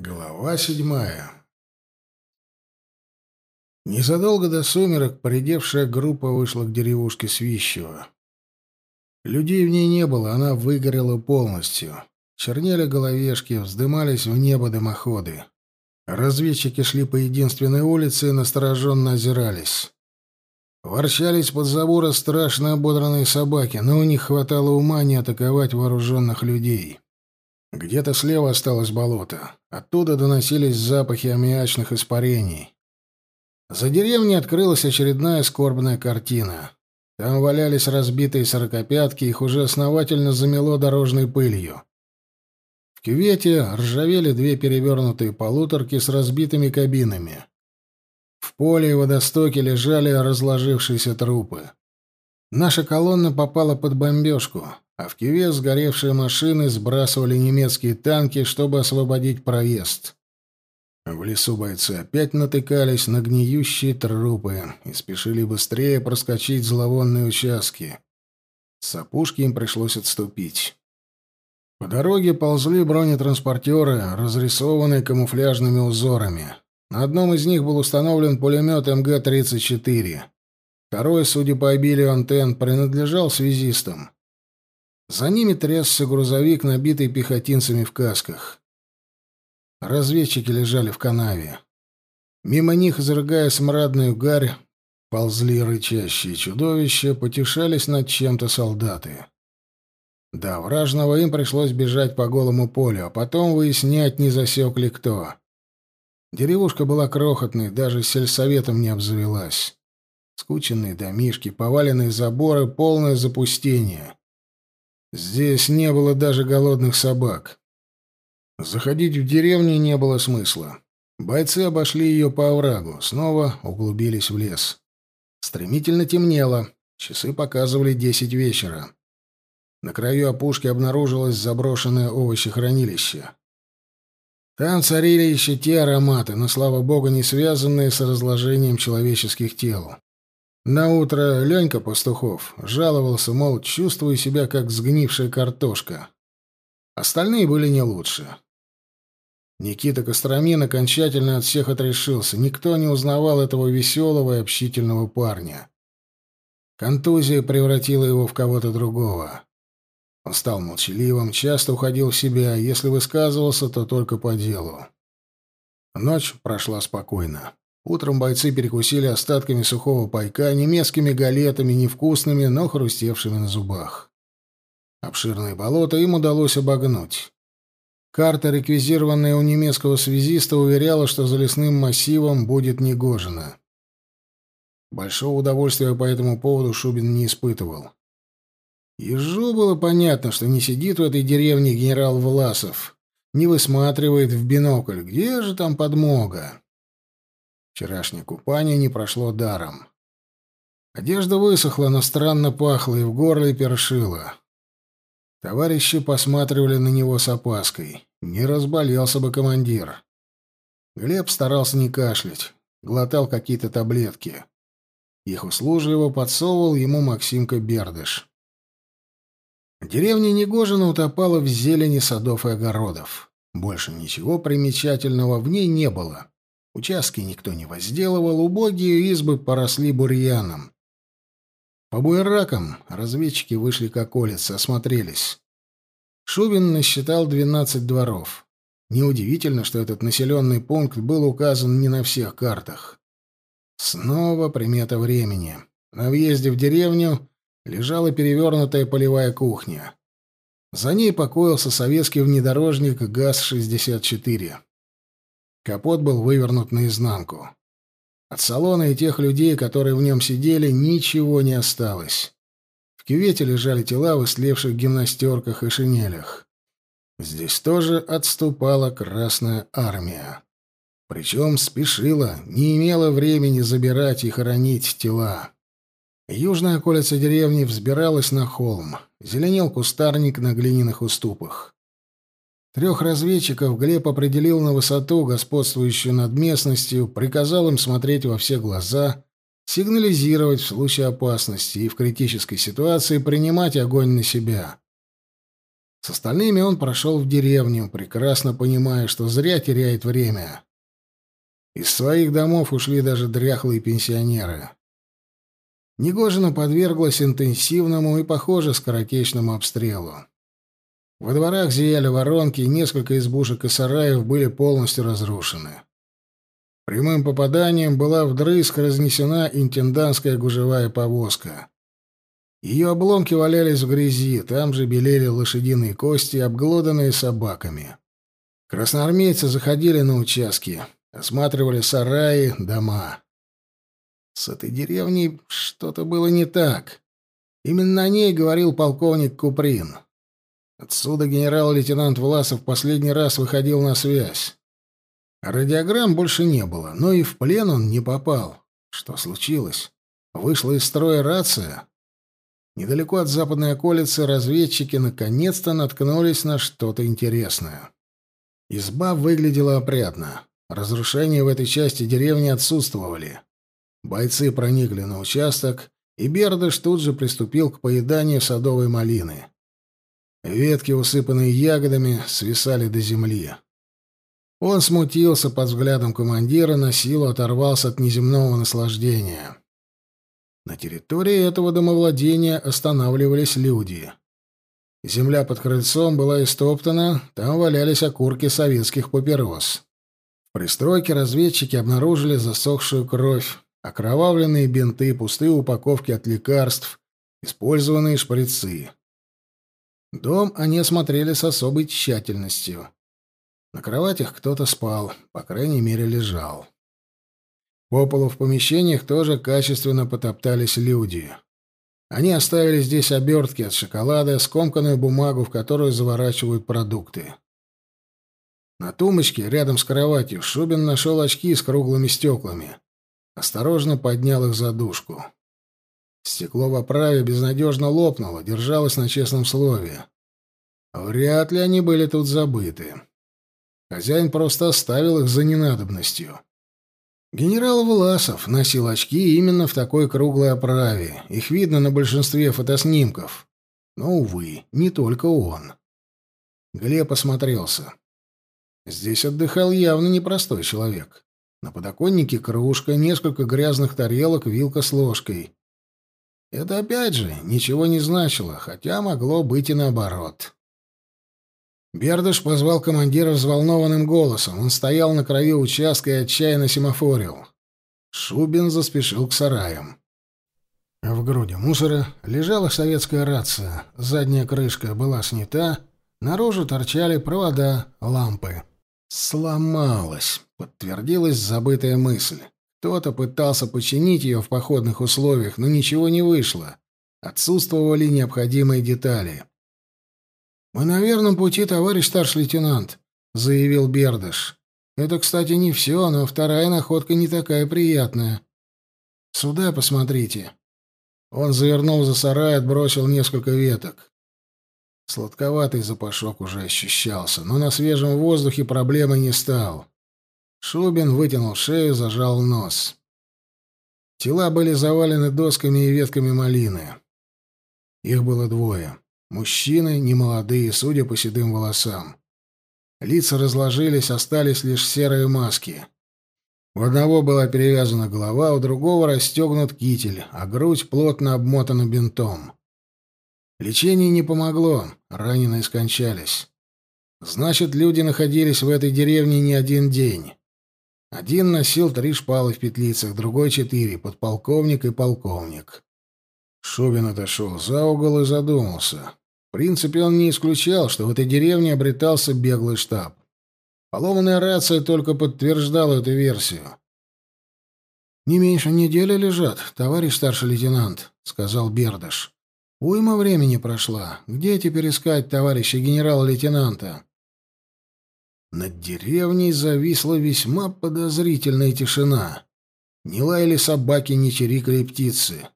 Глава седьмая Незадолго до сумерок поредевшая группа вышла к деревушке Свищева. Людей в ней не было, она выгорела полностью. Чернели головешки, вздымались в небо дымоходы. Разведчики шли по единственной улице и настороженно озирались. Ворчались под забора страшно ободранные собаки, но у них хватало ума не атаковать вооруженных людей. Где-то слева осталось болото. Оттуда доносились запахи аммиачных испарений. За деревней открылась очередная скорбная картина. Там валялись разбитые сорокопятки, их уже основательно замело дорожной пылью. В кювете ржавели две перевернутые полуторки с разбитыми кабинами. В поле и водостоке лежали разложившиеся трупы. Наша колонна попала под бомбежку а в Киве сгоревшие машины сбрасывали немецкие танки, чтобы освободить проезд. В лесу бойцы опять натыкались на гниющие трупы и спешили быстрее проскочить зловонные участки. С опушки им пришлось отступить. По дороге ползли бронетранспортеры, разрисованные камуфляжными узорами. На одном из них был установлен пулемет МГ-34. Второй, судя по обилию антенн, принадлежал связистам. За ними трясся грузовик, набитый пехотинцами в касках. Разведчики лежали в канаве. Мимо них, изрыгая смрадную гарь, ползли рычащие чудовища, потешались над чем-то солдаты. До вражного им пришлось бежать по голому полю, а потом выяснять, не засек ли кто. Деревушка была крохотной, даже сельсоветом не обзавелась. Скученные домишки, поваленные заборы, полное запустение. Здесь не было даже голодных собак. Заходить в деревню не было смысла. Бойцы обошли ее по оврагу, снова углубились в лес. Стремительно темнело. Часы показывали десять вечера. На краю опушки обнаружилось заброшенное овощехранилище. Там царили еще те ароматы, но, слава богу, не связанные с разложением человеческих тел. На утро Ленька Пастухов жаловался, мол, чувствую себя как сгнившая картошка. Остальные были не лучше. Никита Костромин окончательно от всех отрешился. Никто не узнавал этого веселого и общительного парня. Контузия превратила его в кого-то другого. Он стал молчаливым, часто уходил в себя, если высказывался, то только по делу. Ночь прошла спокойно. Утром бойцы перекусили остатками сухого пайка, немецкими галетами, невкусными, но хрустевшими на зубах. Обширное болото им удалось обогнуть. Карта, реквизированная у немецкого связиста, уверяла, что за лесным массивом будет негожено. Большого удовольствия по этому поводу Шубин не испытывал. Ежу было понятно, что не сидит в этой деревне генерал Власов, не высматривает в бинокль, где же там подмога. Вчерашнее купание не прошло даром. Одежда высохла, но странно пахла и в горле першила. Товарищи посматривали на него с опаской. Не разболелся бы командир. Глеб старался не кашлять, глотал какие-то таблетки. Их услужливо подсовывал ему Максимка Бердыш. Деревня Негожина утопала в зелени садов и огородов. Больше ничего примечательного в ней не было. Участки никто не возделывал, убогие избы поросли бурьяном. По буеракам разведчики вышли к околице, осмотрелись. Шубин насчитал двенадцать дворов. Неудивительно, что этот населенный пункт был указан не на всех картах. Снова примета времени. На въезде в деревню лежала перевернутая полевая кухня. За ней покоился советский внедорожник ГАЗ-64. Капот был вывернут наизнанку. От салона и тех людей, которые в нем сидели, ничего не осталось. В кювете лежали тела в истлевших гимнастерках и шинелях. Здесь тоже отступала Красная Армия. Причем спешила, не имела времени забирать и хоронить тела. Южная околица деревни взбиралась на холм. Зеленел кустарник на глиняных уступах. Трех разведчиков Глеб определил на высоту, господствующую над местностью, приказал им смотреть во все глаза, сигнализировать в случае опасности и в критической ситуации принимать огонь на себя. С остальными он прошел в деревню, прекрасно понимая, что зря теряет время. Из своих домов ушли даже дряхлые пенсионеры. Негожина подверглась интенсивному и, похоже, скоротечному обстрелу. Во дворах зияли воронки, и несколько избушек и сараев были полностью разрушены. Прямым попаданием была вдрызг разнесена интендантская гужевая повозка. Ее обломки валялись в грязи, там же белели лошадиные кости, обглоданные собаками. Красноармейцы заходили на участки, осматривали сараи, дома. С этой деревней что-то было не так. Именно о ней говорил полковник Куприн. Отсюда генерал-лейтенант Власов последний раз выходил на связь. Радиограмм больше не было, но и в плен он не попал. Что случилось? Вышла из строя рация? Недалеко от западной околицы разведчики наконец-то наткнулись на что-то интересное. Изба выглядела опрятно. Разрушения в этой части деревни отсутствовали. Бойцы проникли на участок, и Бердыш тут же приступил к поеданию садовой малины. Ветки, усыпанные ягодами, свисали до земли. Он смутился под взглядом командира, на силу оторвался от неземного наслаждения. На территории этого домовладения останавливались люди. Земля под крыльцом была истоптана, там валялись окурки советских папирос. В пристройке разведчики обнаружили засохшую кровь, окровавленные бинты, пустые упаковки от лекарств, использованные шприцы. Дом они осмотрели с особой тщательностью. На кроватях кто-то спал, по крайней мере, лежал. По полу в помещениях тоже качественно потоптались люди. Они оставили здесь обертки от шоколада, скомканную бумагу, в которую заворачивают продукты. На тумбочке рядом с кроватью Шубин нашел очки с круглыми стеклами. Осторожно поднял их за дужку. Стекло в оправе безнадежно лопнуло, держалось на честном слове. Вряд ли они были тут забыты. Хозяин просто оставил их за ненадобностью. Генерал Власов носил очки именно в такой круглой оправе. Их видно на большинстве фотоснимков. Но, увы, не только он. Глеб осмотрелся. Здесь отдыхал явно непростой человек. На подоконнике кружка, несколько грязных тарелок, вилка с ложкой. Это опять же ничего не значило, хотя могло быть и наоборот. Бердыш позвал командира взволнованным голосом. Он стоял на краю участка и отчаянно семафорил. Шубин заспешил к сараям. В груди мусора лежала советская рация. Задняя крышка была снята, наружу торчали провода, лампы. «Сломалась», — подтвердилась забытая мысль. Кто-то пытался починить ее в походных условиях, но ничего не вышло. Отсутствовали необходимые детали. «Мы на верном пути, товарищ старший лейтенант», — заявил Бердыш. «Это, кстати, не все, но вторая находка не такая приятная. Сюда посмотрите». Он завернул за сарай, отбросил несколько веток. Сладковатый запашок уже ощущался, но на свежем воздухе проблемы не стал. Шубин вытянул шею, зажал нос. Тела были завалены досками и ветками малины. Их было двое. Мужчины, немолодые, судя по седым волосам. Лица разложились, остались лишь серые маски. У одного была перевязана голова, у другого расстегнут китель, а грудь плотно обмотана бинтом. Лечение не помогло, раненые скончались. Значит, люди находились в этой деревне не один день. Один носил три шпалы в петлицах, другой — четыре, подполковник и полковник. Шубин отошел за угол и задумался. В принципе, он не исключал, что в этой деревне обретался беглый штаб. Поломанная рация только подтверждала эту версию. «Не меньше недели лежат, товарищ старший лейтенант», — сказал Бердыш. «Уйма времени прошла. Где теперь искать товарища генерала-лейтенанта?» Над деревней зависла весьма подозрительная тишина. Не лаяли собаки, не чирикали птицы.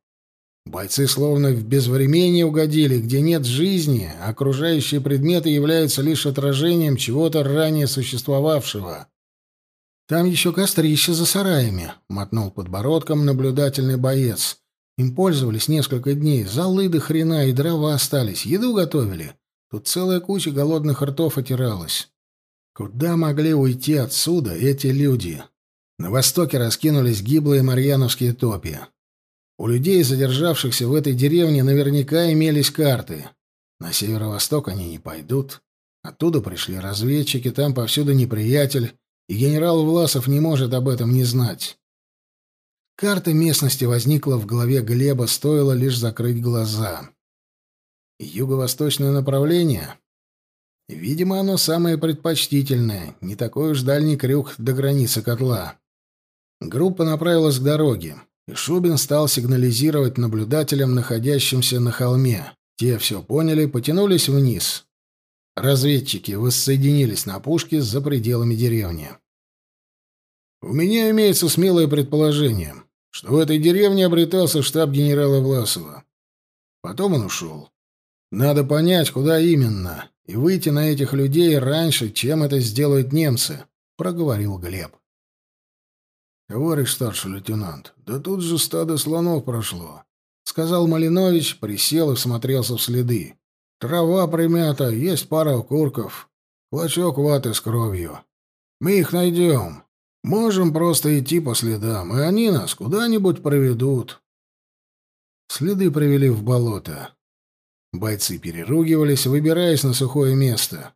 Бойцы словно в безвременье угодили, где нет жизни, а окружающие предметы являются лишь отражением чего-то ранее существовавшего. «Там еще кострище за сараями», — мотнул подбородком наблюдательный боец. «Им пользовались несколько дней, золы до хрена и дрова остались, еду готовили. Тут целая куча голодных ртов отиралась. Куда могли уйти отсюда эти люди? На востоке раскинулись гиблые марьяновские топи. У людей, задержавшихся в этой деревне, наверняка имелись карты. На северо-восток они не пойдут. Оттуда пришли разведчики, там повсюду неприятель, и генерал Власов не может об этом не знать. Карта местности возникла в голове Глеба, стоило лишь закрыть глаза. Юго-восточное направление? Видимо, оно самое предпочтительное, не такой уж дальний крюк до границы котла. Группа направилась к дороге, и Шубин стал сигнализировать наблюдателям, находящимся на холме. Те все поняли, потянулись вниз. Разведчики воссоединились на пушке за пределами деревни. «У меня имеется смелое предположение, что в этой деревне обретался штаб генерала Власова. Потом он ушел. Надо понять, куда именно, и выйти на этих людей раньше, чем это сделают немцы», — проговорил Глеб. «Товарищ старший лейтенант, да тут же стадо слонов прошло», — сказал Малинович, присел и смотрелся в следы. «Трава примята, есть пара окурков, клочок ваты с кровью. Мы их найдем. Можем просто идти по следам, и они нас куда-нибудь проведут». Следы привели в болото. Бойцы переругивались, выбираясь на сухое место.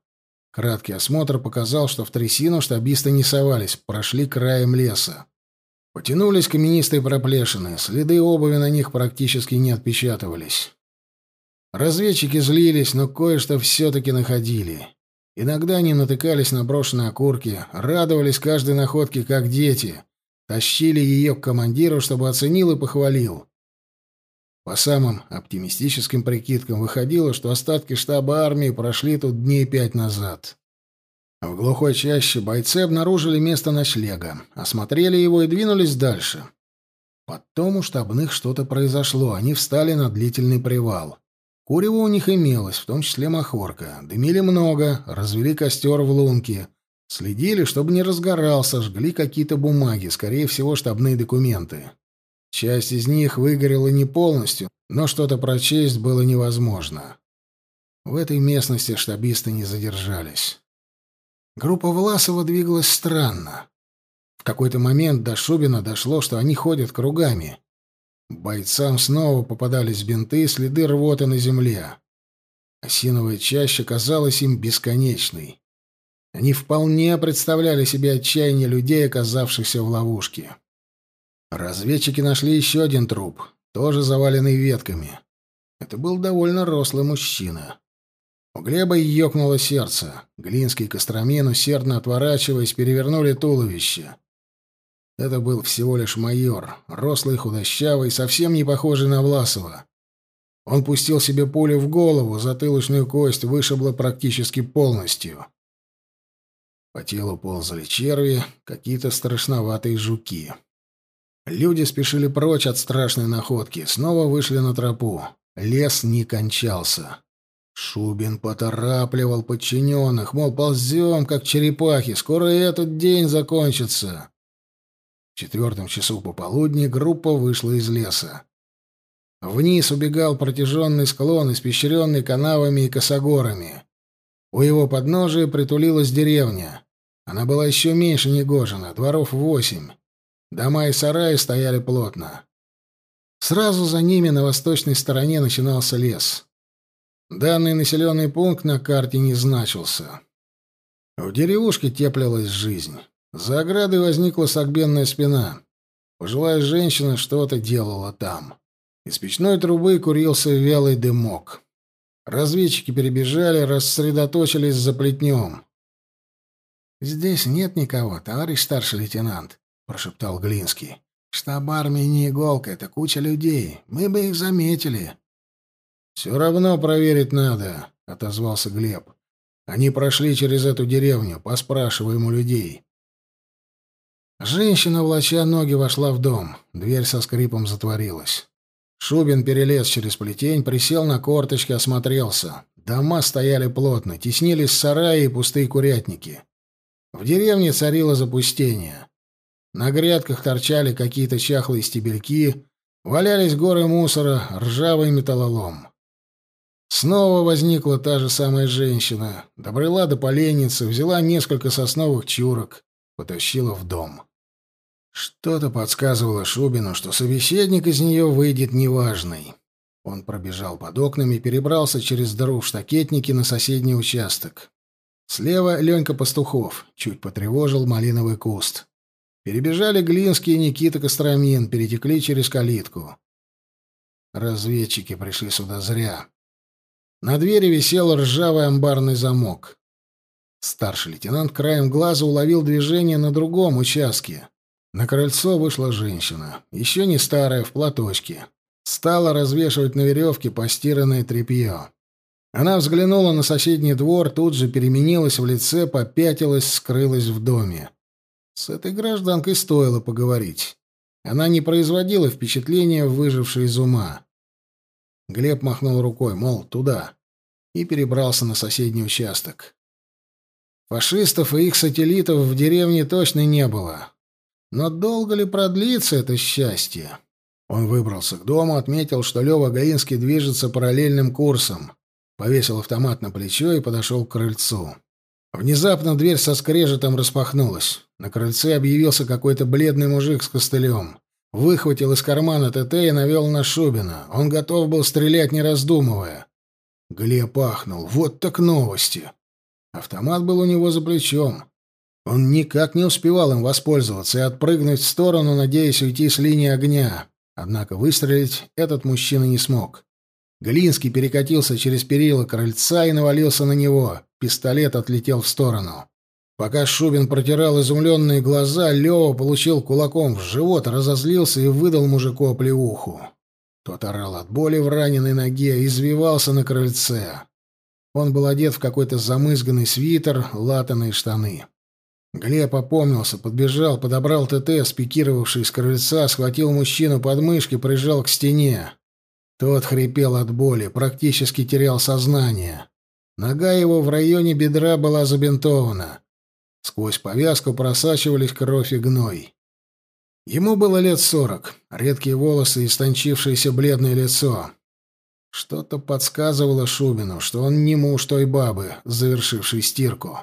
Краткий осмотр показал, что в трясину штабисты не совались, прошли краем леса. Потянулись каменистые проплешины, следы обуви на них практически не отпечатывались. Разведчики злились, но кое-что все-таки находили. Иногда они натыкались на брошенные окурки, радовались каждой находке, как дети, тащили ее к командиру, чтобы оценил и похвалил. По самым оптимистическим прикидкам выходило, что остатки штаба армии прошли тут дней пять назад. В глухой чаще бойцы обнаружили место ночлега, осмотрели его и двинулись дальше. Потом у штабных что-то произошло, они встали на длительный привал. Курево у них имелось, в том числе махорка. Дымили много, развели костер в лунке. Следили, чтобы не разгорался, жгли какие-то бумаги, скорее всего, штабные документы. Часть из них выгорела не полностью, но что-то прочесть было невозможно. В этой местности штабисты не задержались. Группа Власова двигалась странно. В какой-то момент до Шубина дошло, что они ходят кругами. Бойцам снова попадались бинты, следы рвоты на земле. Осиновая чаща казалась им бесконечной. Они вполне представляли себе отчаяние людей, оказавшихся в ловушке. Разведчики нашли еще один труп, тоже заваленный ветками. Это был довольно рослый мужчина. У Глеба ёкнуло сердце. Глинский и Костромин, усердно отворачиваясь, перевернули туловище. Это был всего лишь майор, рослый, худощавый, совсем не похожий на Власова. Он пустил себе пулю в голову, затылочную кость вышибла практически полностью. По телу ползали черви, какие-то страшноватые жуки. Люди спешили прочь от страшной находки, снова вышли на тропу. Лес не кончался. Шубин поторапливал подчиненных, мол, ползем, как черепахи, скоро и этот день закончится. В четвертом часу пополудни группа вышла из леса. Вниз убегал протяженный склон, испещренный канавами и косогорами. У его подножия притулилась деревня. Она была еще меньше Негожина, дворов восемь. Дома и сараи стояли плотно. Сразу за ними на восточной стороне начинался лес. Данный населенный пункт на карте не значился. В деревушке теплилась жизнь. За оградой возникла согбенная спина. Пожилая женщина что-то делала там. Из печной трубы курился вялый дымок. Разведчики перебежали, рассредоточились за плетнем. «Здесь нет никого, товарищ старший лейтенант», — прошептал Глинский. «Штаб армии не иголка, это куча людей. Мы бы их заметили». «Все равно проверить надо», — отозвался Глеб. «Они прошли через эту деревню, поспрашиваем у людей». Женщина, влача ноги, вошла в дом. Дверь со скрипом затворилась. Шубин перелез через плетень, присел на корточки, осмотрелся. Дома стояли плотно, теснились сараи и пустые курятники. В деревне царило запустение. На грядках торчали какие-то чахлые стебельки, валялись горы мусора, ржавый металлолом. Снова возникла та же самая женщина. Добрела до поленницы, взяла несколько сосновых чурок, потащила в дом. Что-то подсказывало Шубину, что собеседник из нее выйдет неважный. Он пробежал под окнами, перебрался через дыру в штакетнике на соседний участок. Слева Ленька Пастухов чуть потревожил малиновый куст. Перебежали Глинский и Никита Костромин, перетекли через калитку. Разведчики пришли сюда зря. На двери висел ржавый амбарный замок. Старший лейтенант краем глаза уловил движение на другом участке. На крыльцо вышла женщина, еще не старая, в платочке. Стала развешивать на веревке постиранное тряпье. Она взглянула на соседний двор, тут же переменилась в лице, попятилась, скрылась в доме. С этой гражданкой стоило поговорить. Она не производила впечатления выжившей из ума. Глеб махнул рукой, мол, туда, и перебрался на соседний участок. Фашистов и их сателлитов в деревне точно не было. Но долго ли продлится это счастье? Он выбрался к дому, отметил, что Лёва Гаинский движется параллельным курсом, повесил автомат на плечо и подошел к крыльцу. Внезапно дверь со скрежетом распахнулась. На крыльце объявился какой-то бледный мужик с костылем. Выхватил из кармана ТТ и навел на Шубина. Он готов был стрелять, не раздумывая. Глеб ахнул. Вот так новости. Автомат был у него за плечом. Он никак не успевал им воспользоваться и отпрыгнуть в сторону, надеясь уйти с линии огня. Однако выстрелить этот мужчина не смог. Глинский перекатился через перила крыльца и навалился на него. Пистолет отлетел в сторону. Пока Шубин протирал изумленные глаза, Лева получил кулаком в живот, разозлился и выдал мужику оплеуху. Тот орал от боли в раненой ноге, извивался на крыльце. Он был одет в какой-то замызганный свитер, латаные штаны. Глеб опомнился, подбежал, подобрал ТТ, спикировавший с крыльца, схватил мужчину под мышки, прижал к стене. Тот хрипел от боли, практически терял сознание. Нога его в районе бедра была забинтована. Сквозь повязку просачивались кровь и гной. Ему было лет сорок, редкие волосы и истончившееся бледное лицо. Что-то подсказывало Шубину, что он не муж той бабы, завершившей стирку.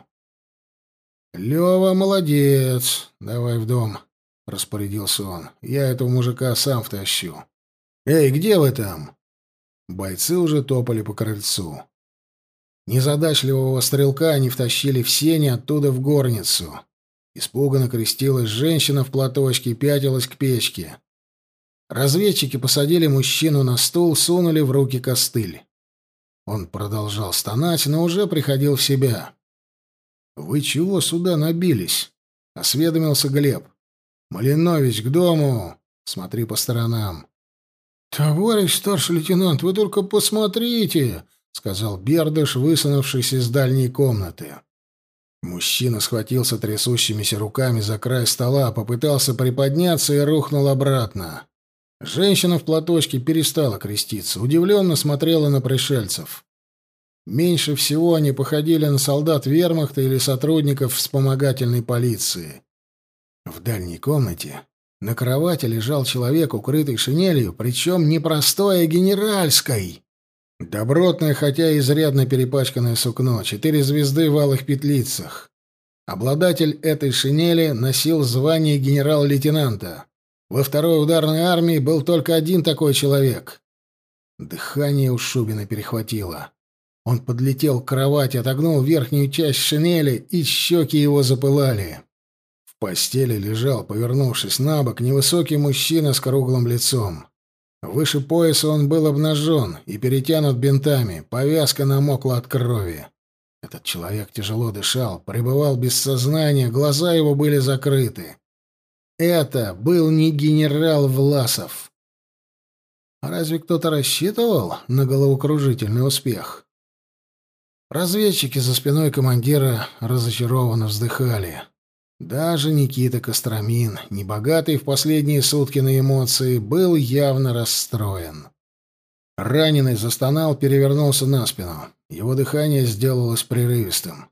«Лёва молодец. Давай в дом», — распорядился он. «Я этого мужика сам втащу». «Эй, где вы там?» Бойцы уже топали по крыльцу. Незадачливого стрелка они втащили в сени оттуда в горницу. Испуганно крестилась женщина в платочке и пятилась к печке. Разведчики посадили мужчину на стул, сунули в руки костыль. Он продолжал стонать, но уже приходил в себя. «Вы чего сюда набились?» — осведомился Глеб. «Малинович, к дому! Смотри по сторонам!» «Товарищ старший лейтенант, вы только посмотрите!» — сказал Бердыш, высунувшись из дальней комнаты. Мужчина схватился трясущимися руками за край стола, попытался приподняться и рухнул обратно. Женщина в платочке перестала креститься, удивленно смотрела на пришельцев. Меньше всего они походили на солдат вермахта или сотрудников вспомогательной полиции. В дальней комнате на кровати лежал человек, укрытый шинелью, причем не простой, а генеральской. Добротное, хотя и изрядно перепачканное сукно, четыре звезды в алых петлицах. Обладатель этой шинели носил звание генерал-лейтенанта. Во второй ударной армии был только один такой человек. Дыхание у Шубина перехватило. Он подлетел к кровати, отогнул верхнюю часть шинели, и щеки его запылали. Постели лежал, повернувшись на бок, невысокий мужчина с круглым лицом. Выше пояса он был обнажен и перетянут бинтами, повязка намокла от крови. Этот человек тяжело дышал, пребывал без сознания, глаза его были закрыты. Это был не генерал Власов. Разве кто-то рассчитывал на головокружительный успех? Разведчики за спиной командира разочарованно вздыхали. Даже Никита Костромин, небогатый в последние сутки на эмоции, был явно расстроен. Раненый застонал, перевернулся на спину. Его дыхание сделалось прерывистым.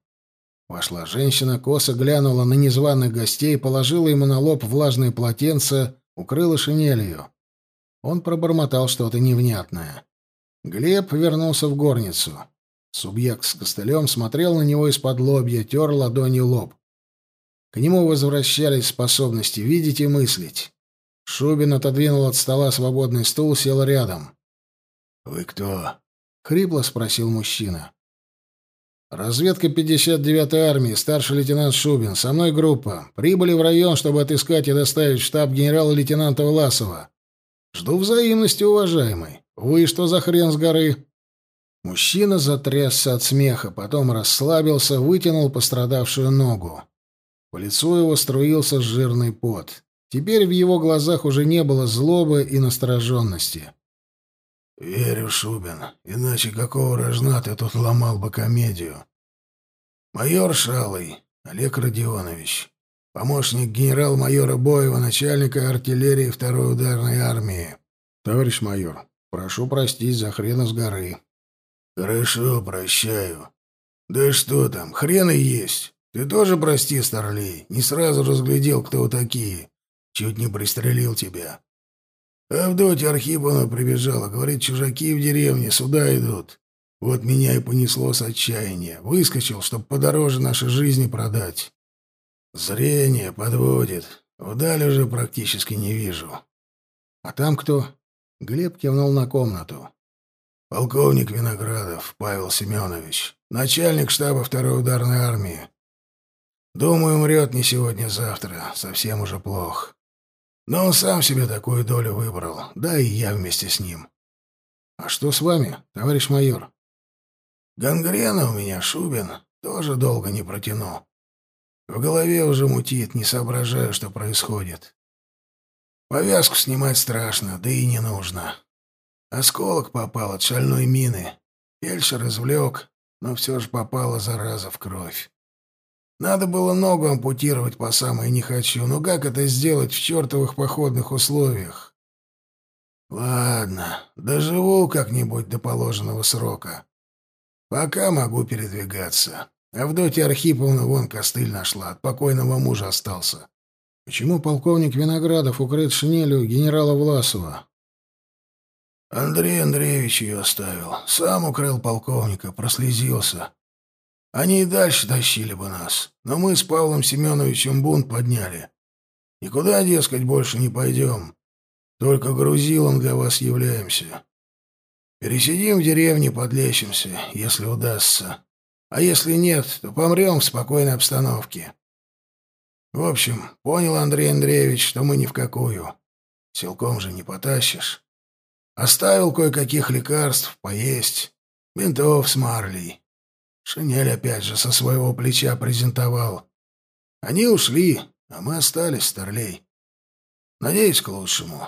Вошла женщина, косо глянула на незваных гостей, положила ему на лоб влажное полотенце, укрыла шинелью. Он пробормотал что-то невнятное. Глеб вернулся в горницу. Субъект с костылем смотрел на него из-под лобья, тер ладонью лоб. К нему возвращались способности видеть и мыслить. Шубин отодвинул от стола свободный стул, сел рядом. «Вы кто?» — хрипло спросил мужчина. «Разведка 59-й армии, старший лейтенант Шубин. Со мной группа. Прибыли в район, чтобы отыскать и доставить штаб генерала-лейтенанта Власова. Жду взаимности, уважаемый. Вы что за хрен с горы?» Мужчина затрясся от смеха, потом расслабился, вытянул пострадавшую ногу. По лицу его струился жирный пот. Теперь в его глазах уже не было злобы и настороженности. «Верю, Шубин, иначе какого рожна ты тут ломал бы комедию?» «Майор Шалый, Олег Родионович, помощник генерал-майора Боева, начальника артиллерии второй ударной армии». «Товарищ майор, прошу простить за хрена с горы». «Хорошо, прощаю. Да что там, хрена есть. Ты тоже прости, старлей, не сразу разглядел, кто вы такие. Чуть не пристрелил тебя. Авдотья Архиповна прибежала, говорит, чужаки в деревне сюда идут. Вот меня и понесло с отчаяния. Выскочил, чтоб подороже нашей жизни продать. Зрение подводит. Вдаль уже практически не вижу. А там кто? Глеб кивнул на комнату. Полковник Виноградов Павел Семенович, начальник штаба второй ударной армии. Думаю, умрет не сегодня-завтра. Совсем уже плохо. Но он сам себе такую долю выбрал, да и я вместе с ним. А что с вами, товарищ майор? Гангрена у меня, Шубин, тоже долго не протяну. В голове уже мутит, не соображаю, что происходит. Повязку снимать страшно, да и не нужно. Осколок попал от шальной мины. Фельдшер извлек, но все же попала зараза в кровь. Надо было ногу ампутировать по самой не хочу, но как это сделать в чертовых походных условиях? Ладно, доживу как-нибудь до положенного срока. Пока могу передвигаться. Авдотья Архиповна вон костыль нашла, от покойного мужа остался. Почему полковник Виноградов укрыт шинелью генерала Власова? Андрей Андреевич ее оставил. Сам укрыл полковника, прослезился. Они и дальше тащили бы нас, но мы с Павлом Семеновичем бунт подняли. Никуда, дескать, больше не пойдем. Только грузилом для вас являемся. Пересидим в деревне, подлечимся, если удастся. А если нет, то помрем в спокойной обстановке. В общем, понял Андрей Андреевич, что мы ни в какую. Силком же не потащишь. Оставил кое-каких лекарств, поесть. Бинтов с марлей. Шинель опять же со своего плеча презентовал. Они ушли, а мы остались, старлей. Надеюсь, к лучшему.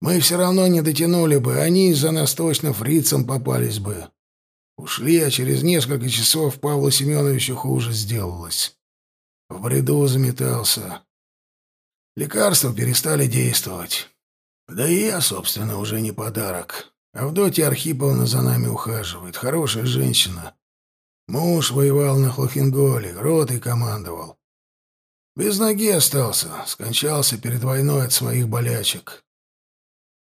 Мы все равно не дотянули бы, они за нас точно фрицам попались бы. Ушли, а через несколько часов Павлу Семеновичу хуже сделалось. В бреду заметался. Лекарства перестали действовать. Да и я, собственно, уже не подарок. Авдотья Архиповна за нами ухаживает. Хорошая женщина. Муж воевал на Хлохинголе, ротой командовал. Без ноги остался, скончался перед войной от своих болячек.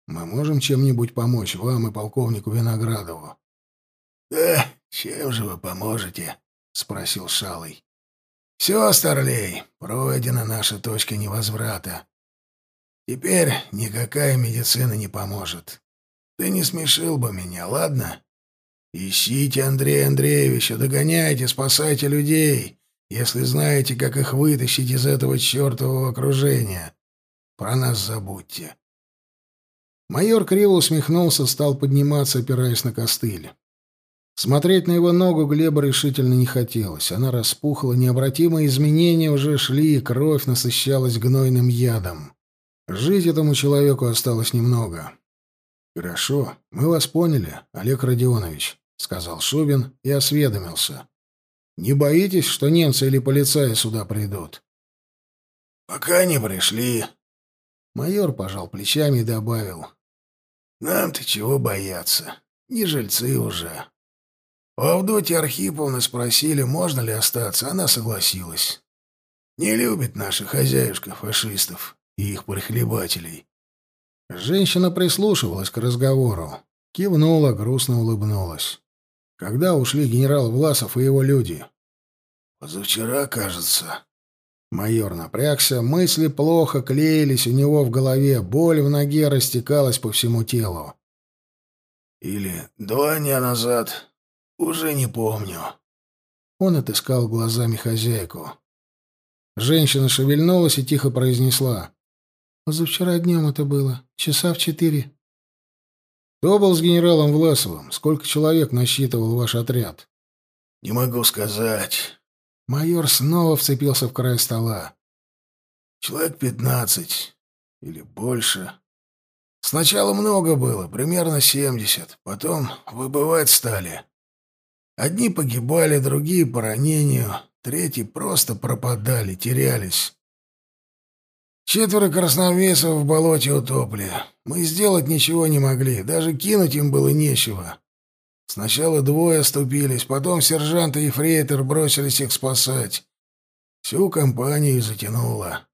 Мы можем чем-нибудь помочь вам и полковнику Виноградову? — Да, чем же вы поможете? — спросил Шалый. — Все, Старлей, пройдена наша точка невозврата. Теперь никакая медицина не поможет. Ты не смешил бы меня, ладно? Ищите Андрея Андреевича, догоняйте, спасайте людей, если знаете, как их вытащить из этого чертового окружения. Про нас забудьте. Майор криво усмехнулся, стал подниматься, опираясь на костыль. Смотреть на его ногу Глеба решительно не хотелось. Она распухла, необратимые изменения уже шли, и кровь насыщалась гнойным ядом. Жить этому человеку осталось немного. «Хорошо, мы вас поняли, Олег Родионович», — сказал Шубин и осведомился. «Не боитесь, что немцы или полицаи сюда придут?» «Пока не пришли». Майор пожал плечами и добавил. «Нам-то чего бояться? Не жильцы уже». У Авдотьи Архиповны спросили, можно ли остаться, она согласилась. Не любит наша хозяюшка фашистов и их прихлебателей. Женщина прислушивалась к разговору. Кивнула, грустно улыбнулась. Когда ушли генерал Власов и его люди? Позавчера, кажется. Майор напрягся, мысли плохо клеились у него в голове, боль в ноге растекалась по всему телу. Или два дня назад, уже не помню. Он отыскал глазами хозяйку. Женщина шевельнулась и тихо произнесла. «Позавчера днем это было. Часа в четыре». «Кто был с генералом Власовым? Сколько человек насчитывал ваш отряд?» «Не могу сказать». Майор снова вцепился в край стола. «Человек пятнадцать. Или больше. Сначала много было, примерно семьдесят. Потом выбывать стали. Одни погибали, другие по ранению, третьи просто пропадали, терялись. Четверо красноармейцев в болоте утопли. Мы сделать ничего не могли, даже кинуть им было нечего. Сначала двое оступились, потом сержант и ефрейтор бросились их спасать. Всю компанию затянуло.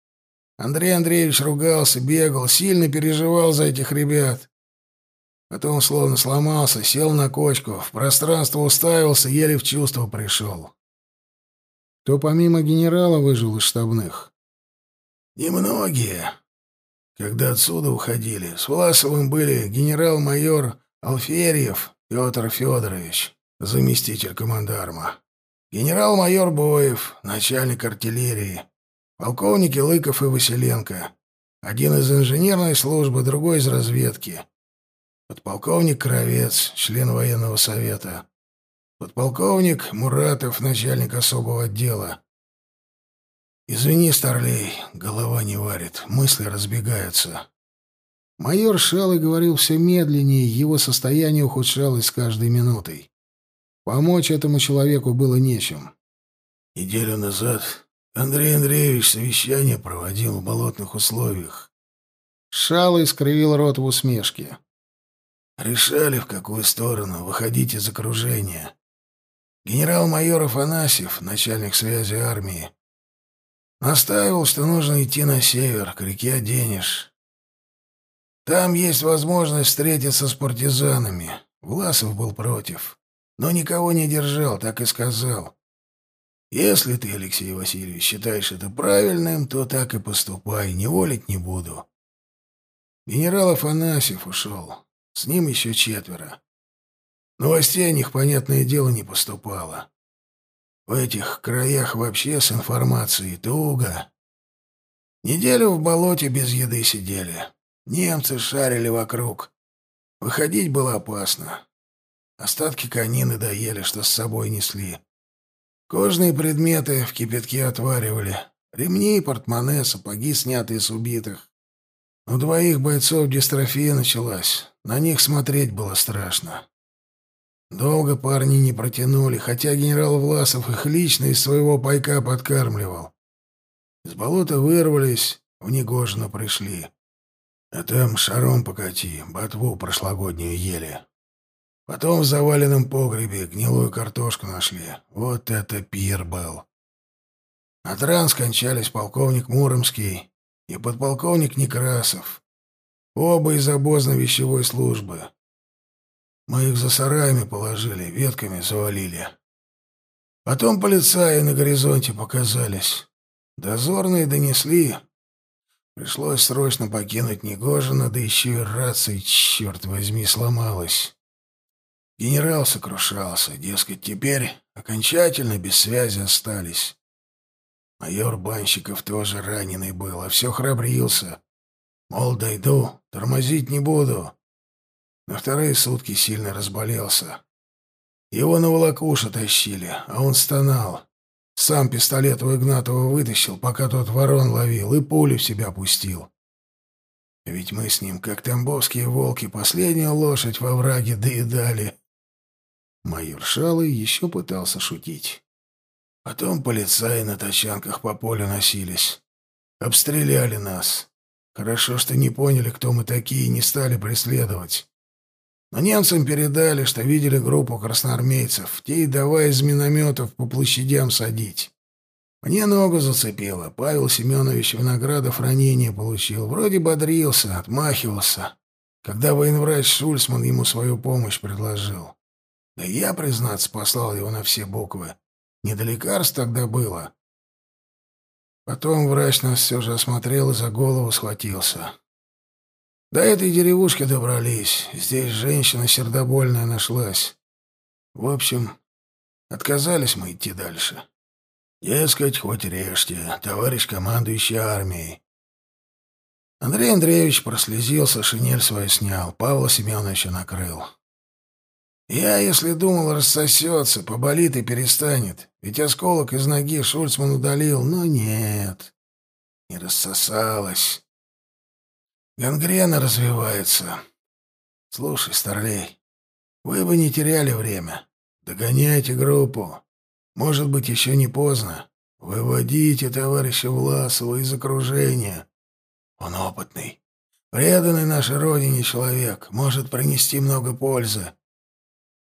Андрей Андреевич ругался, бегал, сильно переживал за этих ребят. Потом словно сломался, сел на кочку, в пространство уставился, еле в чувство пришел. То помимо генерала выжил из штабных. Немногие. Когда отсюда уходили, с Власовым были генерал-майор Алферьев Петр Федорович, заместитель командарма, генерал-майор Боев, начальник артиллерии, полковники Лыков и Василенко, один из инженерной службы, другой из разведки, подполковник Кровец, член военного совета, подполковник Муратов, начальник особого отдела. Извини, старлей, голова не варит, мысли разбегаются. Майор Шалый говорил все медленнее, его состояние ухудшалось с каждой минутой. Помочь этому человеку было нечем. Неделю назад Андрей Андреевич совещание проводил в болотных условиях. Шалый скривил рот в усмешке. Решали, в какую сторону выходить из окружения. Генерал-майор Афанасьев, начальник связи армии, настаивал, что нужно идти на север, к реке Денеж. Там есть возможность встретиться с партизанами. Власов был против, но никого не держал, так и сказал. Если ты, Алексей Васильевич, считаешь это правильным, то так и поступай, не волить не буду. Генерал Афанасьев ушел. С ним еще четверо. Новостей о них, понятное дело, не поступало. В этих краях вообще с информацией туго. Неделю в болоте без еды сидели. Немцы шарили вокруг. Выходить было опасно. Остатки конины доели, что с собой несли. Кожные предметы в кипятке отваривали. Ремни, портмоне, сапоги, снятые с убитых. У двоих бойцов дистрофия началась. На них смотреть было страшно. Долго парни не протянули, хотя генерал Власов их лично из своего пайка подкармливал. Из болота вырвались, в Негожино пришли. А там шаром покати, ботву прошлогоднюю ели. Потом в заваленном погребе гнилую картошку нашли. Вот это пир был. От ран скончались полковник Муромский и подполковник Некрасов. Оба из обозно-вещевой службы. Мы их за сараями положили, ветками завалили. Потом полицаи на горизонте показались. Дозорные донесли. Пришлось срочно покинуть Негожино, да еще и рация, черт возьми, сломалась. Генерал сокрушался, дескать, теперь окончательно без связи остались. Майор Банщиков тоже раненый был, а все храбрился. Мол, дойду, тормозить не буду. На вторые сутки сильно разболелся. Его на волокуша тащили, а он стонал. Сам пистолет у Игнатова вытащил, пока тот ворон ловил, и пули в себя пустил. Ведь мы с ним, как тамбовские волки, последнюю лошадь во враге доедали. Майор Шалый еще пытался шутить. Потом полицаи на тачанках по полю носились. Обстреляли нас. Хорошо, что не поняли, кто мы такие, и не стали преследовать. Но немцам передали, что видели группу красноармейцев, те и давай из минометов по площадям садить. Мне ногу зацепило. Павел Семенович Виноградов ранение получил. Вроде бодрился, отмахивался. когда военврач Шульцман ему свою помощь предложил. Да я, признаться, послал его на все буквы. Не до лекарств тогда было. Потом врач нас все же осмотрел и за голову схватился. До этой деревушки добрались. Здесь женщина сердобольная нашлась. В общем, отказались мы идти дальше. Дескать, хоть режьте, товарищ командующий армией. Андрей Андреевич прослезился, шинель свою снял, Павла Семеновича накрыл. Я, если думал, рассосется, поболит и перестанет, ведь осколок из ноги Шульцман удалил, но нет, не рассосалось. Гангрена развивается. Слушай, старлей, вы бы не теряли время. Догоняйте группу. Может быть, еще не поздно. Выводите товарища Власова из окружения. Он опытный, преданный нашей родине человек, может принести много пользы.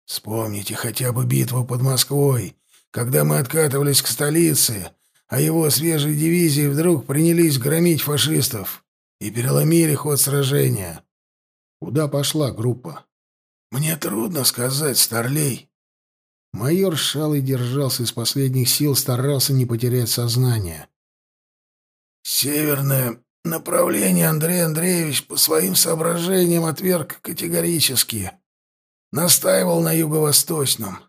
Вспомните хотя бы битву под Москвой, когда мы откатывались к столице, а его свежие дивизии вдруг принялись громить фашистов и переломили ход сражения. Куда пошла группа? Мне трудно сказать, старлей. Майор Шалый держался из последних сил, старался не потерять сознание. Северное направление Андрей Андреевич по своим соображениям отверг категорически. Настаивал на юго-восточном.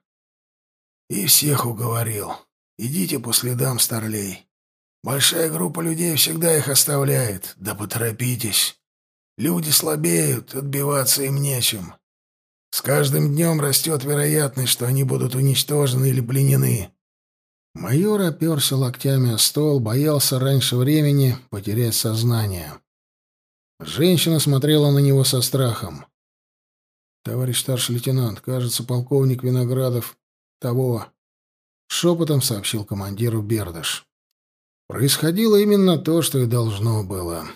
И всех уговорил. Идите по следам старлей. Большая группа людей всегда их оставляет. Да поторопитесь. Люди слабеют, отбиваться им нечем. С каждым днем растет вероятность, что они будут уничтожены или пленены. Майор оперся локтями о стол, боялся раньше времени потерять сознание. Женщина смотрела на него со страхом. «Товарищ старший лейтенант, кажется, полковник Виноградов того...» Шепотом сообщил командиру Бердыш. Происходило именно то, что и должно было.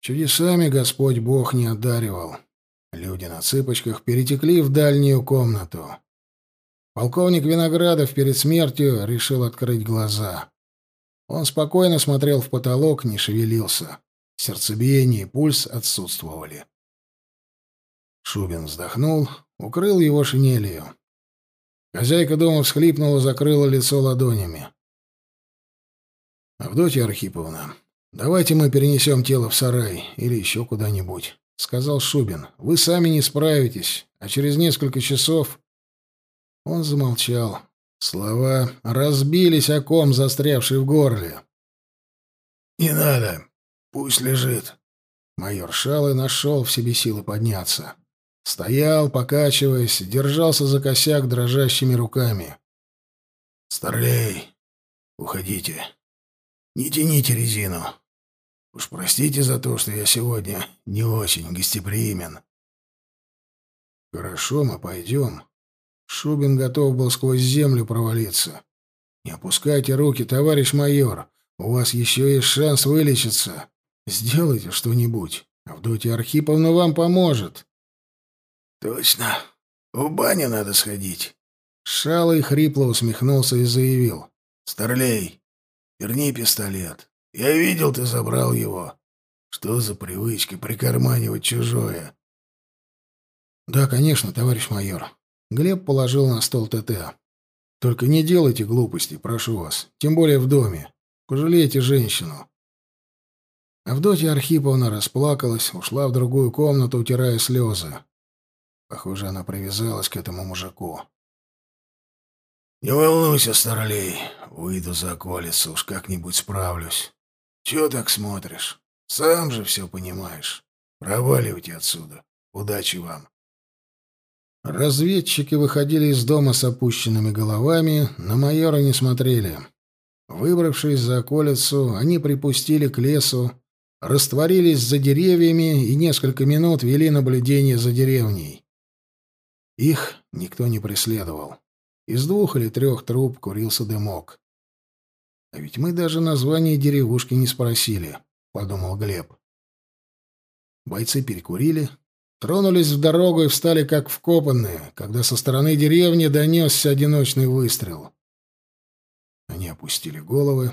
Чудесами Господь Бог не одаривал. Люди на цыпочках перетекли в дальнюю комнату. Полковник Виноградов перед смертью решил открыть глаза. Он спокойно смотрел в потолок, не шевелился. Сердцебиение и пульс отсутствовали. Шубин вздохнул, укрыл его шинелью. Хозяйка дома всхлипнула, закрыла лицо ладонями. «Авдотья Архиповна, давайте мы перенесем тело в сарай или еще куда-нибудь. — сказал Шубин. — Вы сами не справитесь, а через несколько часов... Он замолчал. Слова разбились о ком, застрявший в горле. — Не надо. Пусть лежит. Майор Шалы нашел в себе силы подняться. Стоял, покачиваясь, держался за косяк дрожащими руками. — Старлей, уходите. Не тяните резину. Уж простите за то, что я сегодня не очень гостеприимен. Хорошо, мы пойдем. Шубин готов был сквозь землю провалиться. Не опускайте руки, товарищ майор. У вас еще есть шанс вылечиться. Сделайте что-нибудь. Авдотья Архиповна вам поможет. Точно. В баню надо сходить. Шалый хрипло усмехнулся и заявил. Старлей, верни пистолет. Я видел, ты забрал его. Что за привычка прикарманивать чужое? Да, конечно, товарищ майор. Глеб положил на стол ТТ. Только не делайте глупостей, прошу вас. Тем более в доме. Пожалейте женщину. Авдотья Архиповна расплакалась, ушла в другую комнату, утирая слезы. Похоже, она привязалась к этому мужику. «Не волнуйся, старлей, выйду за околицу, уж как-нибудь справлюсь. Чего так смотришь? Сам же все понимаешь. Проваливайте отсюда. Удачи вам. Разведчики выходили из дома с опущенными головами, на майора не смотрели. Выбравшись за околицу, они припустили к лесу, растворились за деревьями и несколько минут вели наблюдение за деревней. Их никто не преследовал. Из двух или трех труб курился дымок. А ведь мы даже название деревушки не спросили, подумал Глеб. Бойцы перекурили, тронулись в дорогу и встали как вкопанные, когда со стороны деревни донесся одиночный выстрел. Они опустили головы,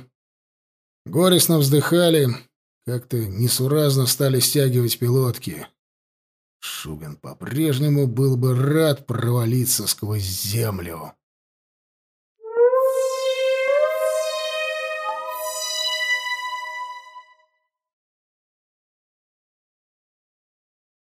горестно вздыхали, как-то несуразно стали стягивать пилотки. Шубин по-прежнему был бы рад провалиться сквозь землю.